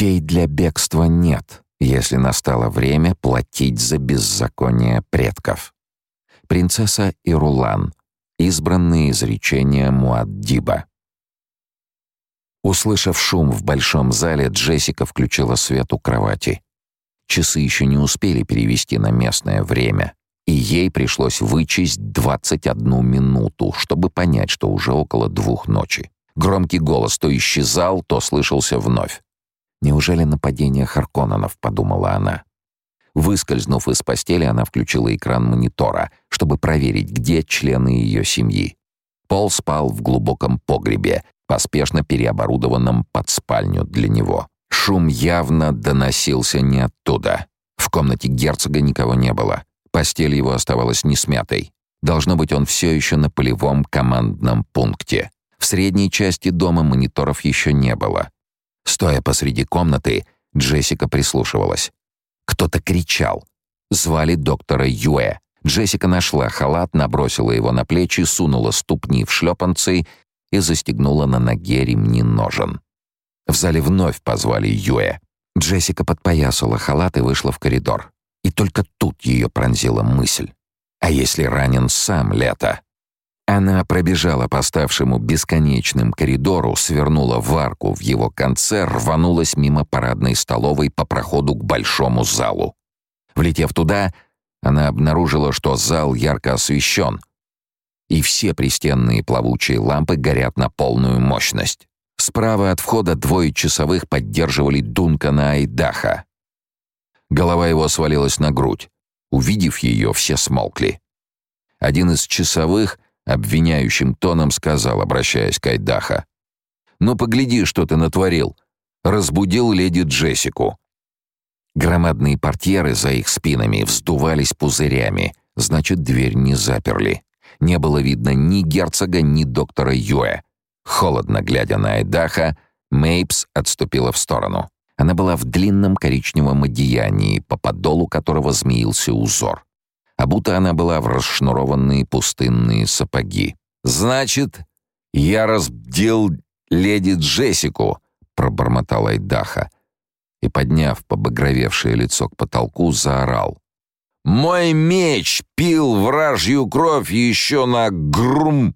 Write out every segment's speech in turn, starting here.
Путей для бегства нет, если настало время платить за беззаконие предков. Принцесса Ирулан. Избранные изречения Муаддиба. Услышав шум в большом зале, Джессика включила свет у кровати. Часы еще не успели перевести на местное время, и ей пришлось вычесть 21 минуту, чтобы понять, что уже около двух ночи. Громкий голос то исчезал, то слышался вновь. «Неужели нападение Харконненов?» — подумала она. Выскользнув из постели, она включила экран монитора, чтобы проверить, где члены ее семьи. Пол спал в глубоком погребе, поспешно переоборудованном под спальню для него. Шум явно доносился не оттуда. В комнате герцога никого не было. Постель его оставалась несмятой. Должно быть, он все еще на полевом командном пункте. В средней части дома мониторов еще не было. Стоя посреди комнаты, Джессика прислушивалась. Кто-то кричал. Звали доктора Юэ. Джессика нашла халат, набросила его на плечи, сунула ступни в шлепанцы и застегнула на ноге ремни ножен. В зале вновь позвали Юэ. Джессика подпоясала халат и вышла в коридор. И только тут ее пронзила мысль. А если ранен сам Лето? Она пробежала по ставшему бесконечным коридору, свернула в арку в его конце, рванулась мимо парадной столовой по проходу к большому залу. Влетев туда, она обнаружила, что зал ярко освещен, и все пристенные плавучие лампы горят на полную мощность. Справа от входа двое часовых поддерживали Дункана Айдаха. Голова его свалилась на грудь. Увидев ее, все смолкли. Один из часовых обвиняющим тоном сказал, обращаясь к Айдаха. «Ну, погляди, что ты натворил!» Разбудил леди Джессику. Громадные портьеры за их спинами вздувались пузырями, значит, дверь не заперли. Не было видно ни герцога, ни доктора Юэ. Холодно глядя на Айдаха, Мейпс отступила в сторону. Она была в длинном коричневом одеянии, по подолу которого змеился узор. А будто она была в расшнурованные пустынные сапоги. «Значит, я разбдел леди Джессику», — пробормотал Айдаха. И, подняв побагровевшее лицо к потолку, заорал. «Мой меч пил вражью кровь еще на грум...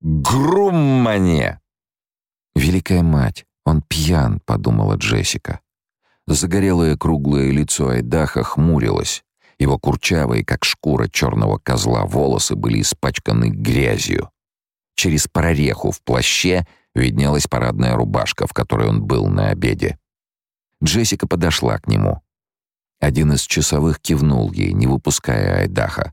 груммане!» «Великая мать, он пьян», — подумала Джессика. Загорелое круглое лицо Айдаха хмурилось. Его курчавые, как шкура черного козла, волосы были испачканы грязью. Через прореху в плаще виднелась парадная рубашка, в которой он был на обеде. Джессика подошла к нему. Один из часовых кивнул ей, не выпуская Айдаха.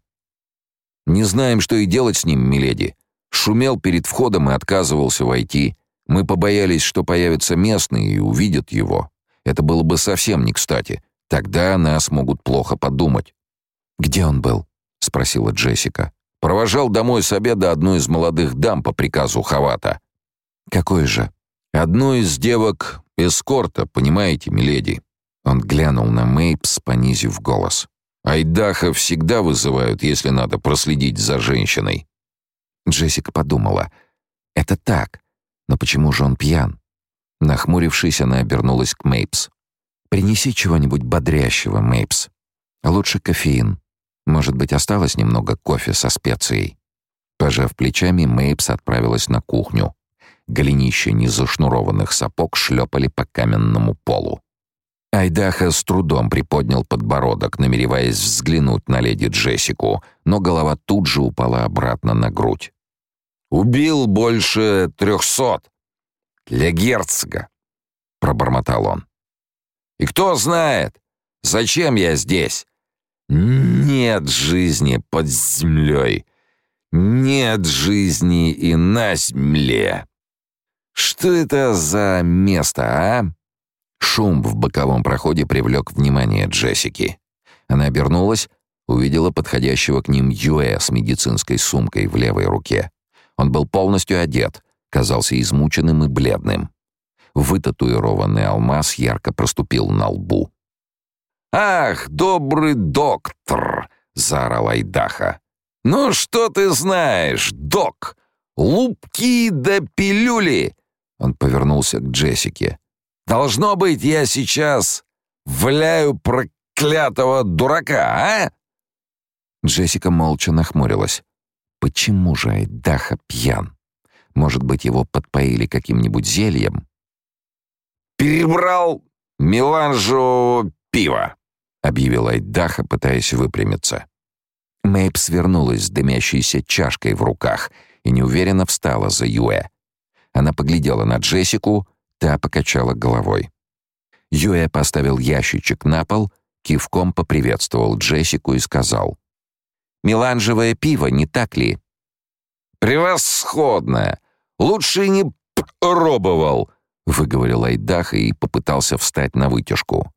«Не знаем, что и делать с ним, миледи. Шумел перед входом и отказывался войти. Мы побоялись, что появятся местные и увидят его. Это было бы совсем не кстати. Тогда нас могут плохо подумать». «Где он был?» — спросила Джессика. «Провожал домой с обеда одну из молодых дам по приказу Хавата». «Какой же?» «Одну из девок эскорта, понимаете, миледи». Он глянул на Мейпс, понизив голос. «Айдахо всегда вызывают, если надо проследить за женщиной». Джессика подумала. «Это так, но почему же он пьян?» Нахмурившись, она обернулась к Мейпс. Принеси чего-нибудь бодрящего, Мейпс. Лучше кофеин. Может быть, осталось немного кофе со специей. Пожав плечами, Мейпс отправилась на кухню. Голенища незашнурованных сапог шлепали по каменному полу. Айдаха с трудом приподнял подбородок, намереваясь взглянуть на леди Джессику, но голова тут же упала обратно на грудь. «Убил больше трехсот! Для герцога!» — пробормотал он. И кто знает, зачем я здесь? Нет жизни под землей. Нет жизни и на земле. Что это за место, а? Шум в боковом проходе привлек внимание Джессики. Она обернулась, увидела подходящего к ним Юэ с медицинской сумкой в левой руке. Он был полностью одет, казался измученным и бледным. Вытатуированный алмаз ярко проступил на лбу. «Ах, добрый доктор!» — заорал Айдаха. «Ну что ты знаешь, док? Лупки да пилюли!» Он повернулся к Джессике. Должно быть, я сейчас вляю проклятого дурака, а?» Джессика молча нахмурилась. Почему же Айдаха пьян? Может быть, его подпоили каким-нибудь зельем? «Перебрал меланжевого пива», — объявил Айдаха, пытаясь выпрямиться. Мэйб свернулась с дымящейся чашкой в руках и неуверенно встала за Юэ. Она поглядела на Джессику, та покачала головой. Юэ поставил ящичек на пол, кивком поприветствовал Джессику и сказал. «Меланжевое пиво, не так ли?» «Превосходное! Лучше не пробовал!» — выговорил Айдаха и попытался встать на вытяжку.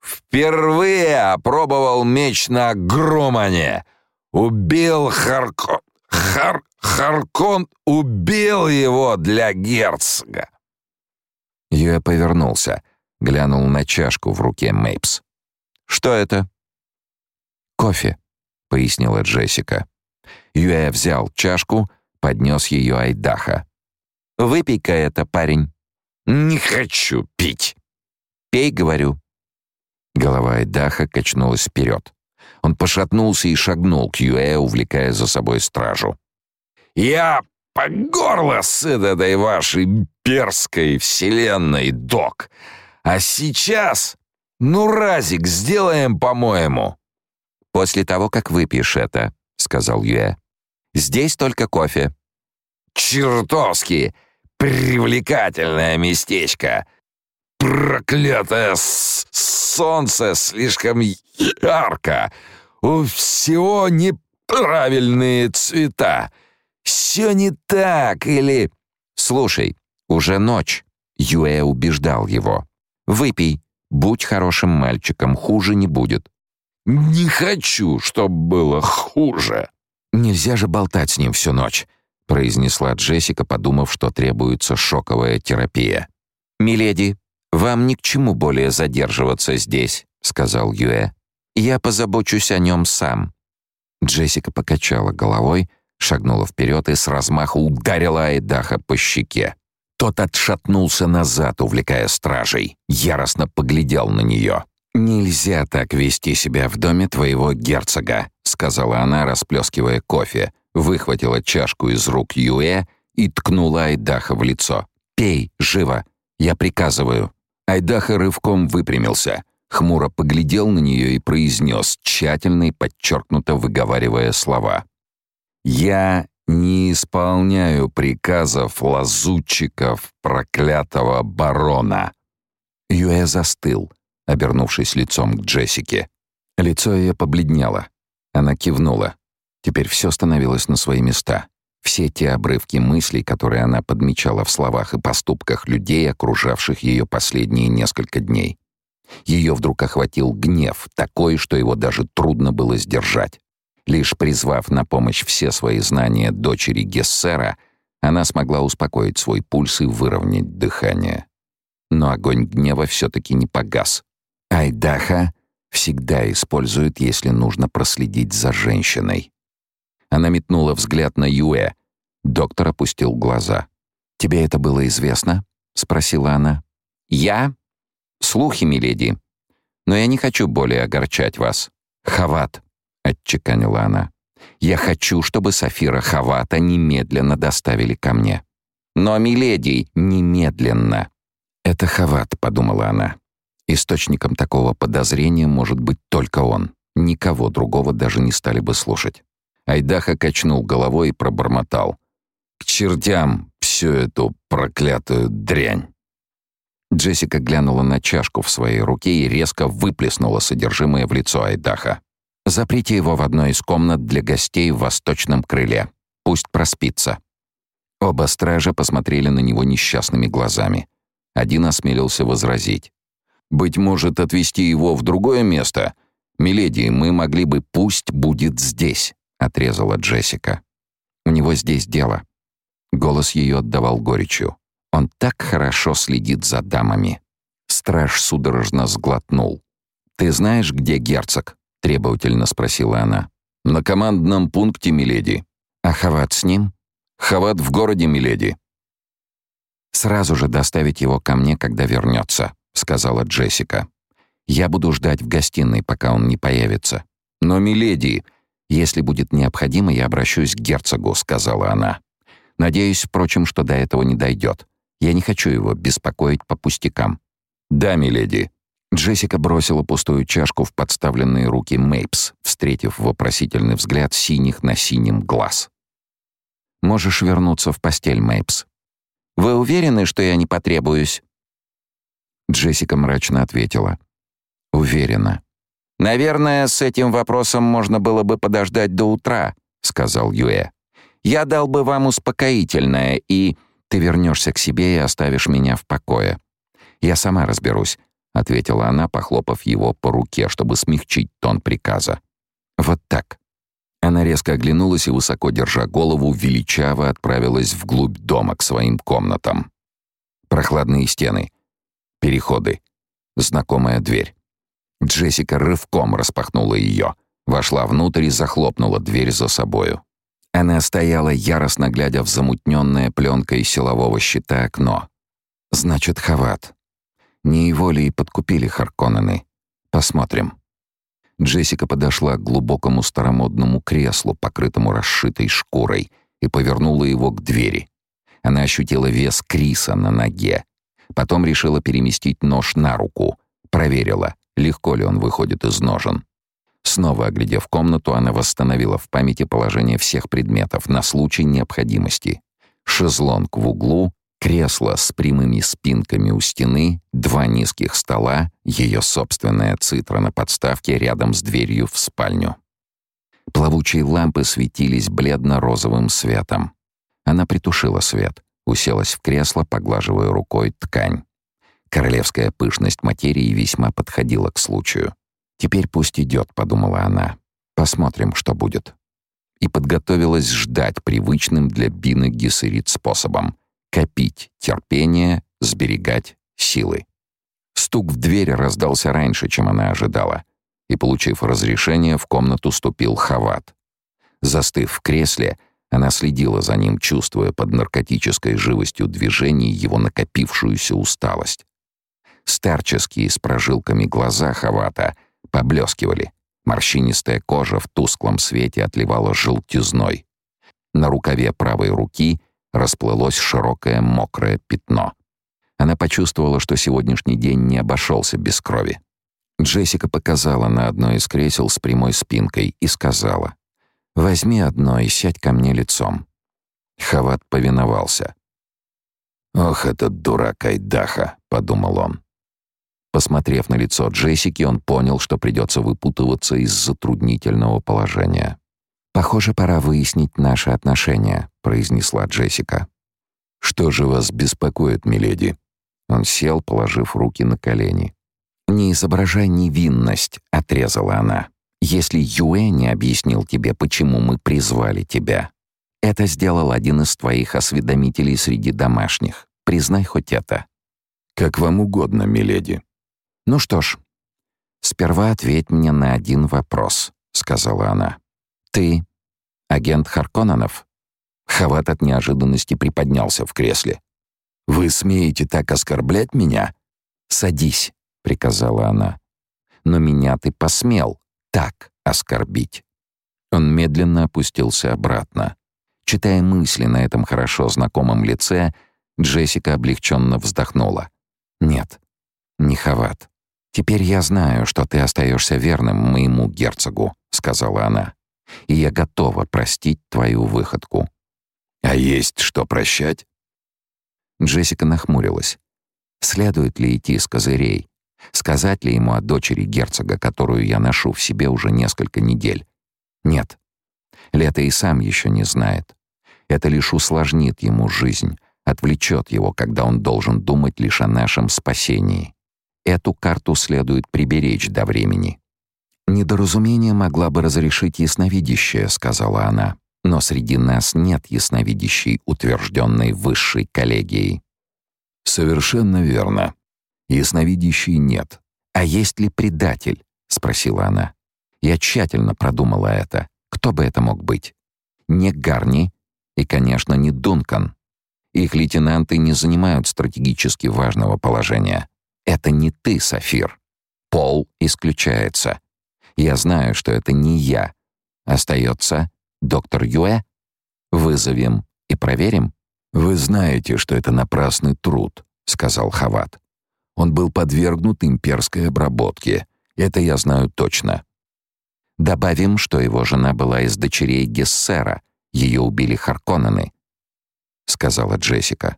«Впервые опробовал меч на Громане! Убил Харкон... Хар... Харкон убил его для герцога!» Юэ повернулся, глянул на чашку в руке Мейпс. «Что это?» «Кофе», — пояснила Джессика. Юэ взял чашку, поднес ее Айдаха. «Выпей-ка это, парень». «Не хочу пить». «Пей, говорю». Голова Айдаха качнулась вперед. Он пошатнулся и шагнул к Юэ, увлекая за собой стражу. «Я по горло сыт этой вашей перской вселенной, док. А сейчас, ну, разик сделаем, по-моему». «После того, как выпьешь это», — сказал Юэ. «Здесь только кофе». «Чертовски привлекательное местечко. Проклятое солнце слишком ярко. У всего неправильные цвета. Все не так или...» «Слушай, уже ночь», — Юэ убеждал его. «Выпей, будь хорошим мальчиком, хуже не будет». «Не хочу, чтобы было хуже». «Нельзя же болтать с ним всю ночь», — произнесла Джессика, подумав, что требуется шоковая терапия. «Миледи, вам ни к чему более задерживаться здесь», — сказал Юэ. «Я позабочусь о нем сам». Джессика покачала головой, шагнула вперед и с размаху ударила Айдаха по щеке. Тот отшатнулся назад, увлекая стражей, яростно поглядел на нее. «Нельзя так вести себя в доме твоего герцога», — сказала она, расплескивая кофе, выхватила чашку из рук Юэ и ткнула Айдаха в лицо. «Пей, живо! Я приказываю!» Айдаха рывком выпрямился, хмуро поглядел на нее и произнес, тщательно и подчеркнуто выговаривая слова. «Я не исполняю приказов лазутчиков проклятого барона». Юэ застыл, обернувшись лицом к Джессике. Лицо ее побледнело. Она кивнула. Теперь все становилось на свои места. Все те обрывки мыслей, которые она подмечала в словах и поступках людей, окружавших ее последние несколько дней. Ее вдруг охватил гнев, такой, что его даже трудно было сдержать. Лишь призвав на помощь все свои знания дочери Гессера, она смогла успокоить свой пульс и выровнять дыхание. Но огонь гнева все-таки не погас. Айдаха всегда использует, если нужно проследить за женщиной. Она метнула взгляд на Юэ. Доктор опустил глаза. «Тебе это было известно?» — спросила она. «Я?» «Слухи, миледи. Но я не хочу более огорчать вас. Хават», — отчеканила она. «Я хочу, чтобы Сафира Хавата немедленно доставили ко мне». «Но, миледи, немедленно!» «Это Хават», — подумала она. Источником такого подозрения может быть только он. Никого другого даже не стали бы слушать. Айдаха качнул головой и пробормотал. «К чертям всю эту проклятую дрянь!» Джессика глянула на чашку в своей руке и резко выплеснула содержимое в лицо Айдаха. «Заприте его в одной из комнат для гостей в восточном крыле. Пусть проспится». Оба стража посмотрели на него несчастными глазами. Один осмелился возразить. «Быть может, отвезти его в другое место? Миледи, мы могли бы «пусть будет здесь» отрезала Джессика. У него здесь дело. Голос ее отдавал горечью. Он так хорошо следит за дамами. Страж судорожно сглотнул. «Ты знаешь, где герцог?» — требовательно спросила она. «На командном пункте, миледи». «А Хават с ним?» «Хават в городе, миледи». «Сразу же доставить его ко мне, когда вернется», — сказала Джессика. «Я буду ждать в гостиной, пока он не появится». «Но, миледи, если будет необходимо, я обращусь к герцогу», — сказала она. «Надеюсь, впрочем, что до этого не дойдет. Я не хочу его беспокоить по пустякам». «Да, миледи». Джессика бросила пустую чашку в подставленные руки Мейпс, встретив вопросительный взгляд синих на синем глаз. «Можешь вернуться в постель, Мейпс». «Вы уверены, что я не потребуюсь?» Джессика мрачно ответила. «Уверена». «Наверное, с этим вопросом можно было бы подождать до утра», — сказал Юэ. «Я дал бы вам успокоительное, и ты вернешься к себе и оставишь меня в покое. Я сама разберусь», — ответила она, похлопав его по руке, чтобы смягчить тон приказа. «Вот так». Она резко оглянулась и, высоко держа голову, величаво отправилась вглубь дома к своим комнатам. Прохладные стены, переходы, знакомая дверь. Джессика рывком распахнула ее, вошла внутрь и захлопнула дверь за собою. Она стояла, яростно глядя в замутненное пленкой силового щита окно. «Значит, Хават. Не его ли и подкупили Харконнены? Посмотрим». Джессика подошла к глубокому старомодному креслу, покрытому расшитой шкурой, и повернула его к двери. Она ощутила вес Криса на ноге. Потом решила переместить нож на руку. Проверила, легко ли он выходит из ножен. Снова оглядев комнату, она восстановила в памяти положение всех предметов на случай необходимости. Шезлонг в углу, кресло с прямыми спинками у стены, два низких стола, ее собственная цитра на подставке рядом с дверью в спальню. Плавучие лампы светились бледно-розовым светом. Она притушила свет, уселась в кресло, поглаживая рукой ткань. Королевская пышность материи весьма подходила к случаю. «Теперь пусть идет», — подумала она. «Посмотрим, что будет». И подготовилась ждать привычным для Бины Гессерит способом — копить терпение, сберегать силы. Стук в дверь раздался раньше, чем она ожидала, и, получив разрешение, в комнату ступил Хават. Застыв в кресле, она следила за ним, чувствуя под наркотической живостью движений его накопившуюся усталость. Старческие с прожилками глаза Хавата поблескивали. Морщинистая кожа в тусклом свете отливала желтизной. На рукаве правой руки расплылось широкое мокрое пятно. Она почувствовала, что сегодняшний день не обошелся без крови. Джессика показала на одно из кресел с прямой спинкой и сказала, «Возьми одно и сядь ко мне лицом». Хават повиновался. «Ох, этот дурак Айдаха», — подумал он. Посмотрев на лицо Джессики, он понял, что придется выпутываться из затруднительного положения. «Похоже, пора выяснить наши отношения», — произнесла Джессика. «Что же вас беспокоит, миледи?» Он сел, положив руки на колени. «Не изображай невинность», — отрезала она. «Если Юэ не объяснил тебе, почему мы призвали тебя. Это сделал один из твоих осведомителей среди домашних. Признай хоть это». «Как вам угодно, миледи», «Ну что ж, сперва ответь мне на один вопрос», — сказала она. «Ты агент Харконанов?» Хават от неожиданности приподнялся в кресле. «Вы смеете так оскорблять меня?» «Садись», — приказала она. «Но меня ты посмел так оскорбить». Он медленно опустился обратно. Читая мысли на этом хорошо знакомом лице, Джессика облегченно вздохнула. «Нет, не Хават. «Теперь я знаю, что ты остаешься верным моему герцогу», — сказала она. «И я готова простить твою выходку». «А есть что прощать?» Джессика нахмурилась. «Следует ли идти с козырей? Сказать ли ему о дочери герцога, которую я ношу в себе уже несколько недель? Нет. Лето и сам еще не знает. Это лишь усложнит ему жизнь, отвлечет его, когда он должен думать лишь о нашем спасении. Эту карту следует приберечь до времени. «Недоразумение могла бы разрешить ясновидящая», — сказала она. «Но среди нас нет ясновидящей, утвержденной высшей коллегией». «Совершенно верно. Ясновидящей нет». «А есть ли предатель?» — спросила она. Я тщательно продумала это. Кто бы это мог быть? Не Гарни и, конечно, не Дункан. Их лейтенанты не занимают стратегически важного положения. Это не ты, Сафир. Пол исключается. Я знаю, что это не я. Остается доктор Юэ. Вызовем и проверим. Вы знаете, что это напрасный труд, сказал Хават. Он был подвергнут имперской обработке. Это я знаю точно. Добавим, что его жена была из дочерей Гессера. Ее убили Харконнены, сказала Джессика.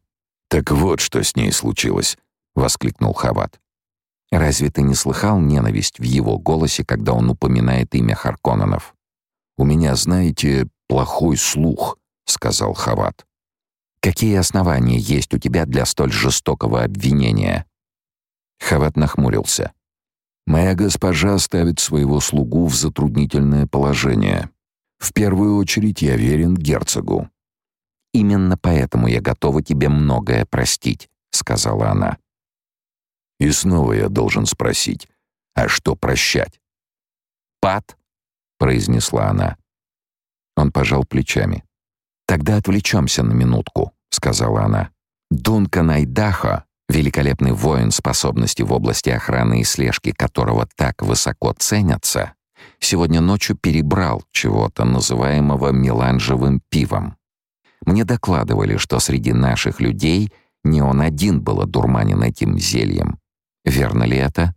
Так вот, что с ней случилось, воскликнул Хават. Разве ты не слыхал ненависть в его голосе, когда он упоминает имя Харконненов? У меня, знаете, плохой слух, сказал Хават. Какие основания есть у тебя для столь жестокого обвинения? Хават нахмурился. Моя госпожа ставит своего слугу в затруднительное положение. В первую очередь я верен герцогу. Именно поэтому я готова тебе многое простить, сказала она. И снова я должен спросить, а что прощать? Пат, произнесла она. Он пожал плечами. Тогда отвлечемся на минутку, сказала она. Дункан Айдахо, великолепный воин, способности в области охраны и слежки которого так высоко ценятся, сегодня ночью перебрал чего-то, называемого меланжевым пивом. Мне докладывали, что среди наших людей не он один был одурманен этим зельем. Верно ли это?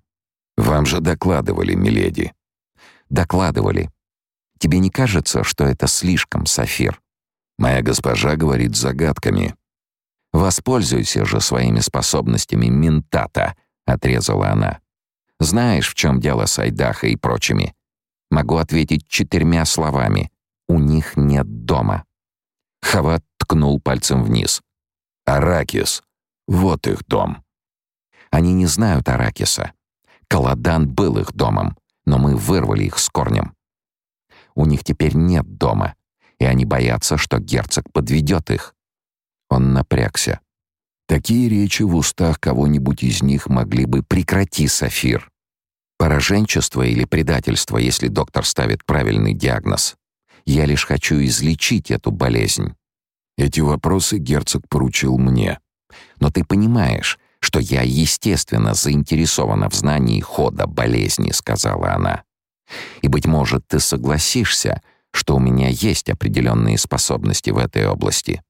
Вам же докладывали, миледи. Докладывали. Тебе не кажется, что это слишком, Сафир? Моя госпожа говорит загадками. Воспользуйся же своими способностями ментата, отрезала она. Знаешь, в чем дело с Айдаха и прочими? Могу ответить четырьмя словами. У них нет дома. Хават ткнул пальцем вниз. Аракис. Вот их дом. Они не знают Аракиса. Каладан был их домом, но мы вырвали их с корнем. У них теперь нет дома, и они боятся, что герцог подведет их. Он напрягся. Такие речи в устах кого-нибудь из них могли бы прекрати, Сафир. Пораженчество или предательство, если доктор ставит правильный диагноз. Я лишь хочу излечить эту болезнь. Эти вопросы герцог поручил мне. Но ты понимаешь, что я, естественно, заинтересована в знании хода болезни», — сказала она. «И, быть может, ты согласишься, что у меня есть определенные способности в этой области».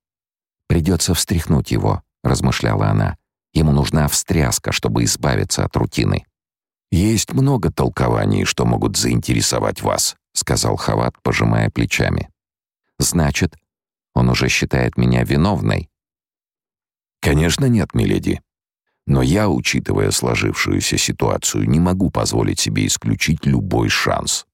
«Придется встряхнуть его», — размышляла она. «Ему нужна встряска, чтобы избавиться от рутины». «Есть много толкований, что могут заинтересовать вас», — сказал Хават, пожимая плечами. «Значит, он уже считает меня виновной?» «Конечно нет, миледи. Но я, учитывая сложившуюся ситуацию, не могу позволить себе исключить любой шанс.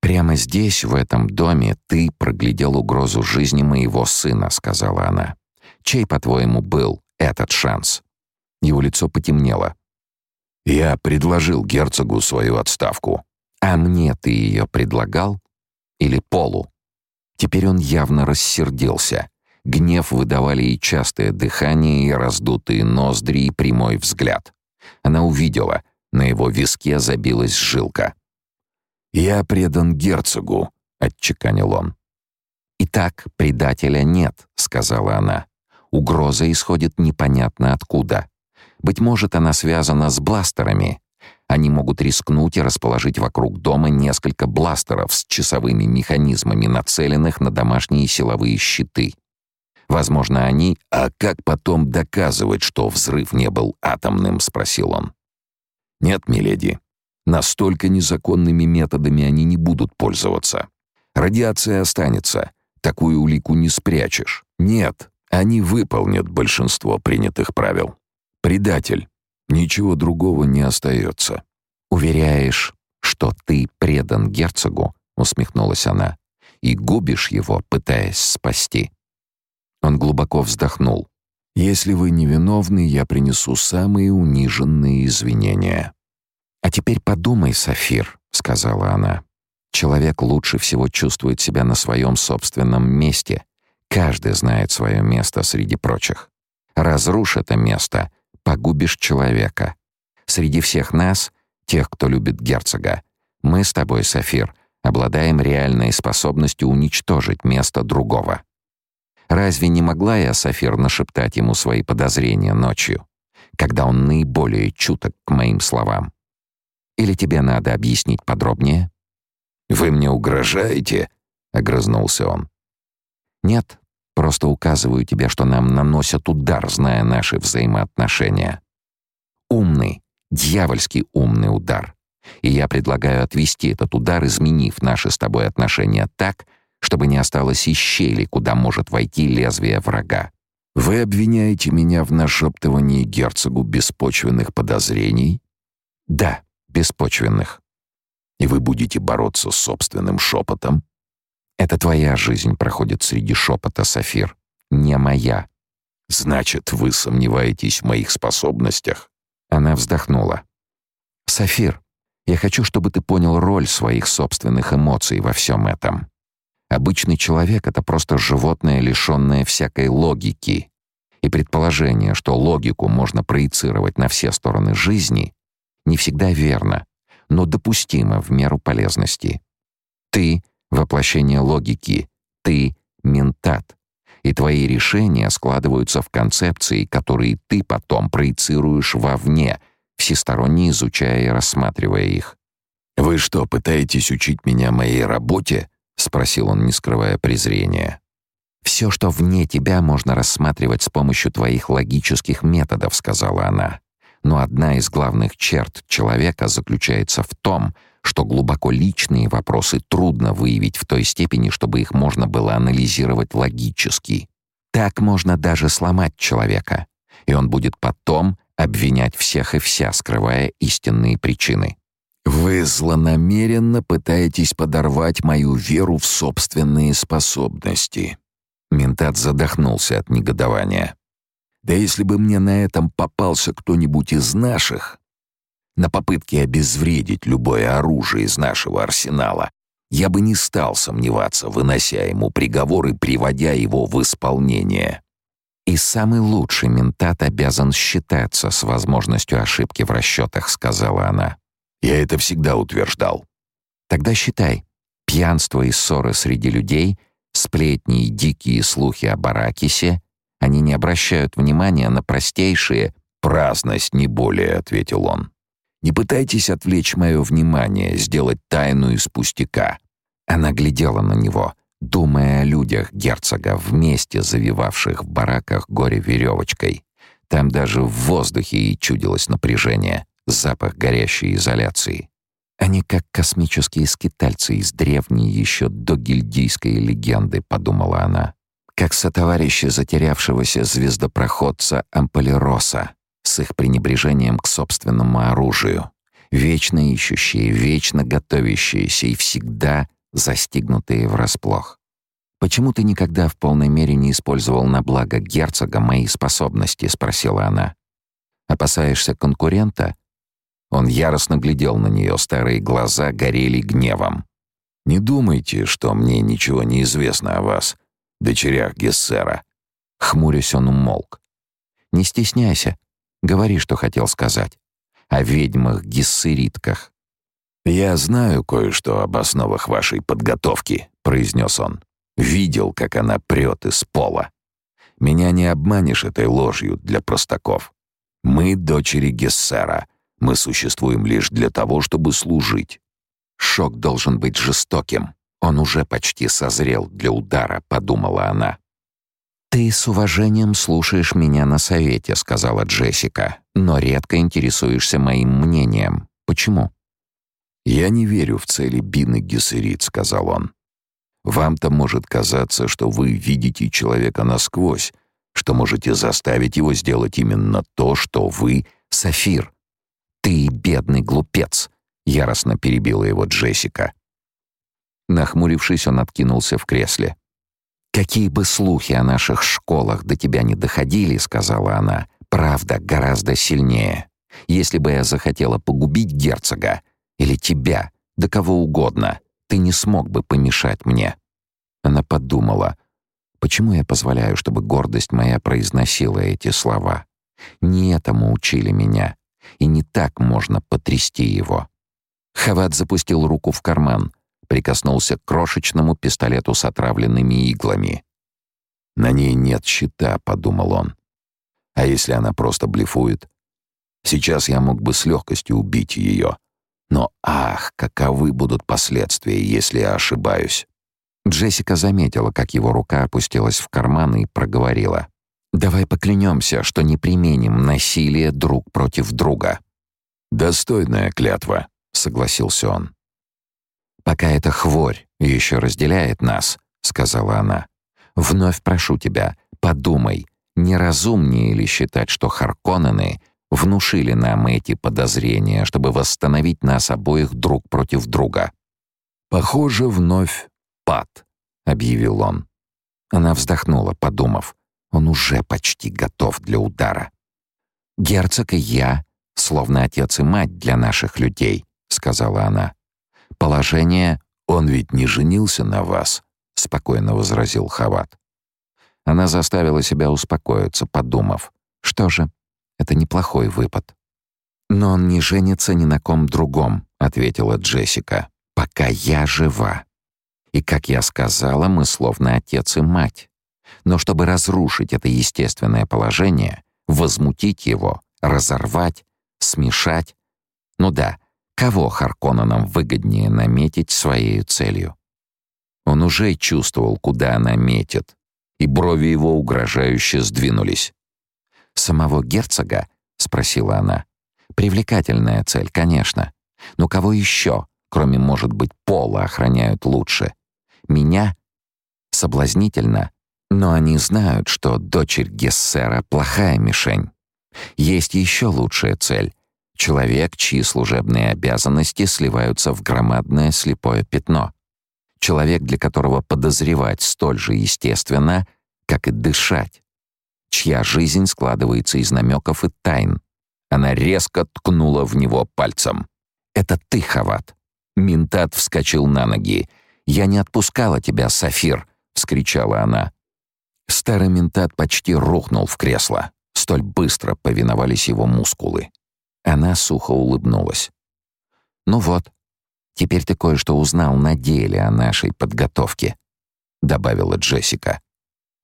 «Прямо здесь, в этом доме, ты проглядел угрозу жизни моего сына», — сказала она. «Чей, по-твоему, был этот шанс?» Его лицо потемнело. «Я предложил герцогу свою отставку». «А мне ты ее предлагал? Или Полу?» Теперь он явно рассердился. Гнев выдавали и частое дыхание, и раздутые ноздри, и прямой взгляд. Она увидела, на его виске забилась жилка. «Я предан герцогу», — отчеканил он. «Итак, предателя нет», — сказала она. «Угроза исходит непонятно откуда. Быть может, она связана с бластерами. Они могут рискнуть и расположить вокруг дома несколько бластеров с часовыми механизмами, нацеленных на домашние силовые щиты. Возможно, они... А как потом доказывать, что взрыв не был атомным, спросил он. Нет, миледи. Настолько незаконными методами они не будут пользоваться. Радиация останется. Такую улику не спрячешь. Нет, они выполнят большинство принятых правил. Предатель. Ничего другого не остается. Уверяешь, что ты предан герцогу, усмехнулась она, и губишь его, пытаясь спасти. Он глубоко вздохнул. «Если вы невиновны, я принесу самые униженные извинения». «А теперь подумай, Сафир», — сказала она. «Человек лучше всего чувствует себя на своем собственном месте. Каждый знает свое место среди прочих. Разрушь это место, погубишь человека. Среди всех нас, тех, кто любит герцога, мы с тобой, Сафир, обладаем реальной способностью уничтожить место другого. Разве не могла я, Сафир, нашептать ему свои подозрения ночью, когда он наиболее чуток к моим словам? Или тебе надо объяснить подробнее?» «Вы мне угрожаете?» — огрызнулся он. «Нет, просто указываю тебе, что нам наносят удар, зная наши взаимоотношения. Умный, дьявольский умный удар. И я предлагаю отвести этот удар, изменив наши с тобой отношения так, чтобы не осталось и щели, куда может войти лезвие врага. Вы обвиняете меня в нашептывании герцогу беспочвенных подозрений? Да, беспочвенных. И вы будете бороться с собственным шепотом? Это твоя жизнь проходит среди шепота, Сафир, не моя. Значит, вы сомневаетесь в моих способностях? Она вздохнула. Сафир, я хочу, чтобы ты понял роль своих собственных эмоций во всем этом. Обычный человек — это просто животное, лишённое всякой логики. И предположение, что логику можно проецировать на все стороны жизни, не всегда верно, но допустимо в меру полезности. Ты — воплощение логики, ты — ментат, и твои решения складываются в концепции, которые ты потом проецируешь вовне, всесторонне изучая и рассматривая их. «Вы что, пытаетесь учить меня моей работе?» — спросил он, не скрывая презрения. «Все, что вне тебя, можно рассматривать с помощью твоих логических методов», — сказала она. «Но одна из главных черт человека заключается в том, что глубоко личные вопросы трудно выявить в той степени, чтобы их можно было анализировать логически. Так можно даже сломать человека, и он будет потом обвинять всех и вся, скрывая истинные причины. Вы злонамеренно пытаетесь подорвать мою веру в собственные способности. Ментат задохнулся от негодования. Да если бы мне на этом попался кто-нибудь из наших, на попытке обезвредить любое оружие из нашего арсенала, я бы не стал сомневаться, вынося ему приговор и приводя его в исполнение. И самый лучший ментат обязан считаться с возможностью ошибки в расчетах, сказала она. Я это всегда утверждал. Тогда считай, пьянство и ссоры среди людей, сплетни и дикие слухи о Баракисе, они не обращают внимания на простейшие «праздность, не более», — ответил он. «Не пытайтесь отвлечь мое внимание, сделать тайну из пустяка». Она глядела на него, думая о людях герцога, вместе завивавших в бараках горе веревочкой. Там даже в воздухе и чудилось напряжение запах горящей изоляции. Они как космические скитальцы из древней еще до гильдийской легенды, подумала она. Как сотоварищи затерявшегося звездопроходца Амполероса с их пренебрежением к собственному оружию, вечно ищущие, вечно готовящиеся и всегда застигнутые врасплох. «Почему ты никогда в полной мере не использовал на благо герцога мои способности?» — спросила она. «Опасаешься конкурента? Он яростно глядел на нее, старые глаза горели гневом. «Не думайте, что мне ничего не известно о вас, дочерях Гессера». Хмурясь, он умолк. «Не стесняйся. Говори, что хотел сказать. О ведьмах-гессеритках». «Я знаю кое-что об основах вашей подготовки», — произнес он. «Видел, как она прет из пола. Меня не обманешь этой ложью для простаков. Мы дочери Гессера, мы существуем лишь для того, чтобы служить. Шок должен быть жестоким. Он уже почти созрел для удара, подумала она. «Ты с уважением слушаешь меня на совете», — сказала Джессика, «но редко интересуешься моим мнением. Почему?» «Я не верю в цели Бины Гессерит», — сказал он. «Вам-то может казаться, что вы видите человека насквозь, что можете заставить его сделать именно то, что вы — Сафир. «Ты бедный глупец!» — яростно перебила его Джессика. Нахмурившись, он откинулся в кресле. «Какие бы слухи о наших школах до тебя не доходили, — сказала она, — правда гораздо сильнее. Если бы я захотела погубить герцога или тебя, да кого угодно, ты не смог бы помешать мне». Она подумала, почему я позволяю, чтобы гордость моя произносила эти слова? Не этому учили меня и не так можно потрясти его. Хават запустил руку в карман, прикоснулся к крошечному пистолету с отравленными иглами. На ней нет щита, подумал он. А если она просто блефует? Сейчас я мог бы с легкостью убить ее. Но ах, каковы будут последствия, если я ошибаюсь. Джессика заметила, как его рука опустилась в карман и проговорила. «Давай поклянемся, что не применим насилие друг против друга». «Достойная клятва», — согласился он. «Пока эта хворь еще разделяет нас», — сказала она. «Вновь прошу тебя, подумай, неразумнее ли считать, что Харконнены внушили нам эти подозрения, чтобы восстановить нас обоих друг против друга?» «Похоже, вновь пад», — объявил он. Она вздохнула, подумав. Он уже почти готов для удара. «Герцог и я, словно отец и мать для наших людей», — сказала она. «Положение...» «Он ведь не женился на вас», — спокойно возразил Хават. Она заставила себя успокоиться, подумав. «Что же, это неплохой выпад». «Но он не женится ни на ком другом», — ответила Джессика. «Пока я жива». И, как я сказала, мы словно отец и мать. Но чтобы разрушить это естественное положение, возмутить его, разорвать, смешать... Ну да, кого Харконненам выгоднее наметить своей целью? Он уже чувствовал, куда она метит, и брови его угрожающе сдвинулись. «Самого герцога?» — спросила она. «Привлекательная цель, конечно. Но кого еще, кроме, может быть, пола, охраняют лучше? Меня? Соблазнительно. Но они знают, что дочерь Гессера — плохая мишень. Есть еще лучшая цель — человек, чьи служебные обязанности сливаются в громадное слепое пятно. Человек, для которого подозревать столь же естественно, как и дышать. Чья жизнь складывается из намеков и тайн. Она резко ткнула в него пальцем. «Это ты, Хават!» Ментат вскочил на ноги — «Я не отпускала тебя, Сафир!» — вскричала она. Старый ментат почти рухнул в кресло. Столь быстро повиновались его мускулы. Она сухо улыбнулась. «Ну вот, теперь ты кое-что узнал на деле о нашей подготовке», — добавила Джессика.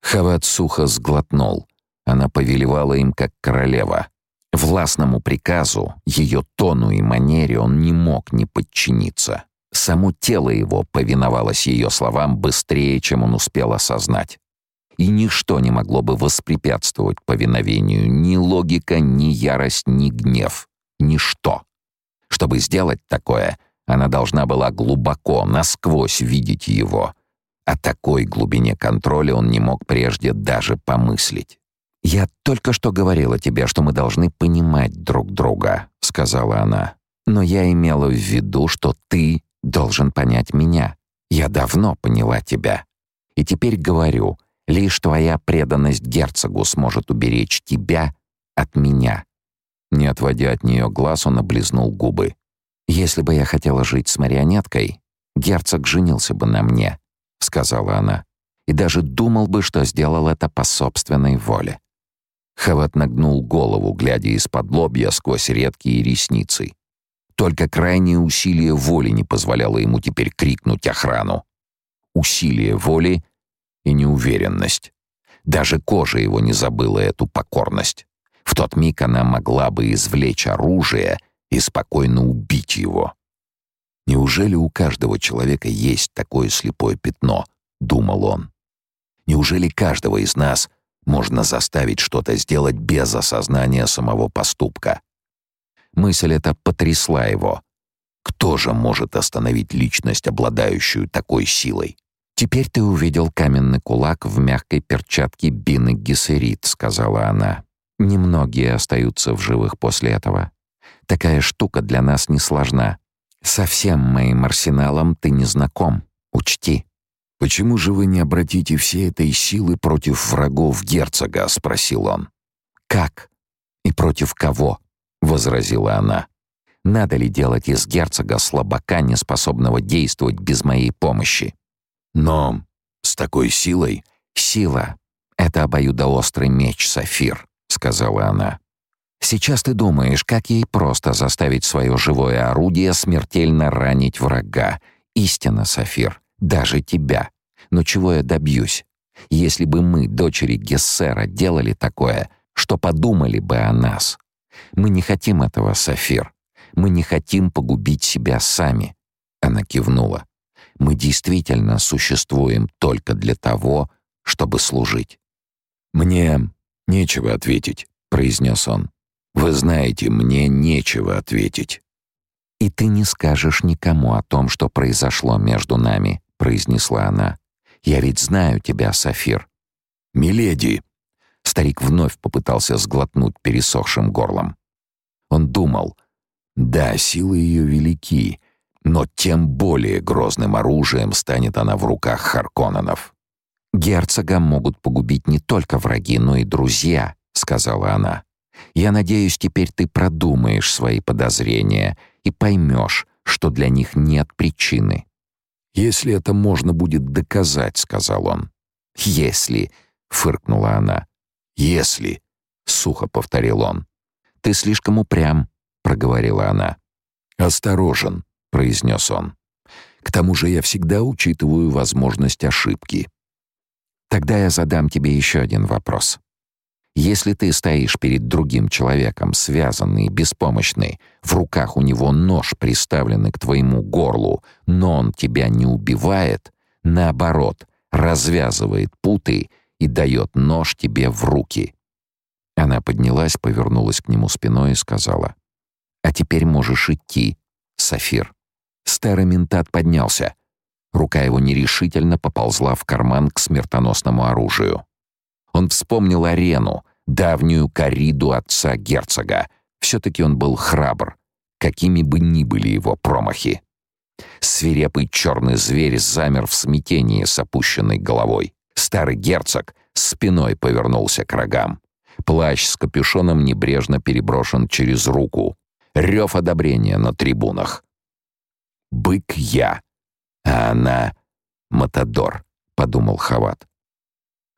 Хават сухо сглотнул. Она повелевала им как королева. Властному приказу, ее тону и манере он не мог не подчиниться. Само тело его повиновалось ее словам быстрее, чем он успел осознать. И ничто не могло бы воспрепятствовать повиновению, ни логика, ни ярость, ни гнев. Ничто. Чтобы сделать такое, она должна была глубоко, насквозь видеть его. О такой глубине контроля он не мог прежде даже помыслить. «Я только что говорила тебе, что мы должны понимать друг друга», — сказала она. «Но я имела в виду, что ты должен понять меня. Я давно поняла тебя. И теперь говорю, лишь твоя преданность герцогу сможет уберечь тебя от меня». Не отводя от нее глаз, он облизнул губы. «Если бы я хотела жить с марионеткой, герцог женился бы на мне», — сказала она, «и даже думал бы, что сделал это по собственной воле». Хават нагнул голову, глядя из-под лобья сквозь редкие ресницы. Только крайнее усилие воли не позволяло ему теперь крикнуть охрану. Усилие воли и неуверенность. Даже кожа его не забыла эту покорность. В тот миг она могла бы извлечь оружие и спокойно убить его. Неужели у каждого человека есть такое слепое пятно, думал он. Неужели каждого из нас можно заставить что-то сделать без осознания самого поступка? Мысль эта потрясла его. Кто же может остановить личность, обладающую такой силой? «Теперь ты увидел каменный кулак в мягкой перчатке Бины Гессерит», — сказала она. «Немногие остаются в живых после этого. Такая штука для нас не сложна. Со всем моим арсеналом ты не знаком. Учти». «Почему же вы не обратите все этой силы против врагов герцога?» — спросил он. «Как? И против кого?» — возразила она. «Надо ли делать из герцога слабака, неспособного действовать без моей помощи?» «Но с такой силой...» «Сила — это обоюдоострый меч, Сафир», — сказала она. «Сейчас ты думаешь, как ей просто заставить свое живое орудие смертельно ранить врага. Истина, Сафир, даже тебя. Но чего я добьюсь? Если бы мы, дочери Гессера, делали такое, что подумали бы о нас? Мы не хотим этого, Сафир. Мы не хотим погубить себя сами. Она кивнула. Мы действительно существуем только для того, чтобы служить. Мне нечего ответить, произнес он. Вы знаете, мне нечего ответить. И ты не скажешь никому о том, что произошло между нами, произнесла она. Я ведь знаю тебя, Сафир. Миледи. Старик вновь попытался сглотнуть пересохшим горлом. Он думал: да, силы ее велики, но тем более грозным оружием станет она в руках Харконненов. «Герцога могут погубить не только враги, но и друзья», — сказала она. «Я надеюсь, теперь ты продумаешь свои подозрения и поймешь, что для них нет причины». «Если это можно будет доказать», — сказал он. «Если», — фыркнула она. «Если», — сухо повторил он. «Ты слишком упрям», — проговорила она. «Осторожен», — произнес он. «К тому же я всегда учитываю возможность ошибки». Тогда я задам тебе еще один вопрос. Если ты стоишь перед другим человеком, связанный, беспомощный, в руках у него нож приставленный к твоему горлу, но он тебя не убивает, наоборот, развязывает путы и дает нож тебе в руки. Она поднялась, повернулась к нему спиной и сказала: "А теперь можешь идти, Сафир". Старый поднялся. Рука его нерешительно поползла в карман к смертоносному оружию. Он вспомнил арену, давнюю кориду отца герцога. Все-таки он был храбр, какими бы ни были его промахи. Свирепый черный зверь замер в смятении с опущенной головой. Старый герцог спиной повернулся к рогам. Плащ с капюшоном небрежно переброшен через руку. Рев одобрения на трибунах. «Бык я», а она — Матадор, — подумал Хават.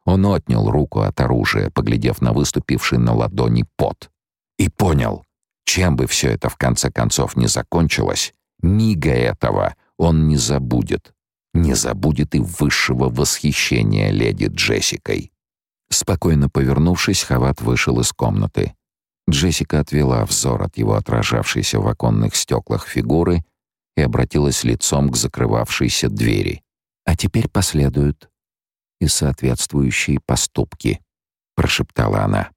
Он отнял руку от оружия, поглядев на выступивший на ладони пот. И понял, чем бы все это в конце концов не закончилось, мига этого он не забудет. Не забудет и высшего восхищения леди Джессикой. Спокойно повернувшись, Хават вышел из комнаты. Джессика отвела взор от его отражавшейся в оконных стеклах фигуры и обратилась лицом к закрывавшейся двери. «А теперь последуют и соответствующие поступки», — прошептала она.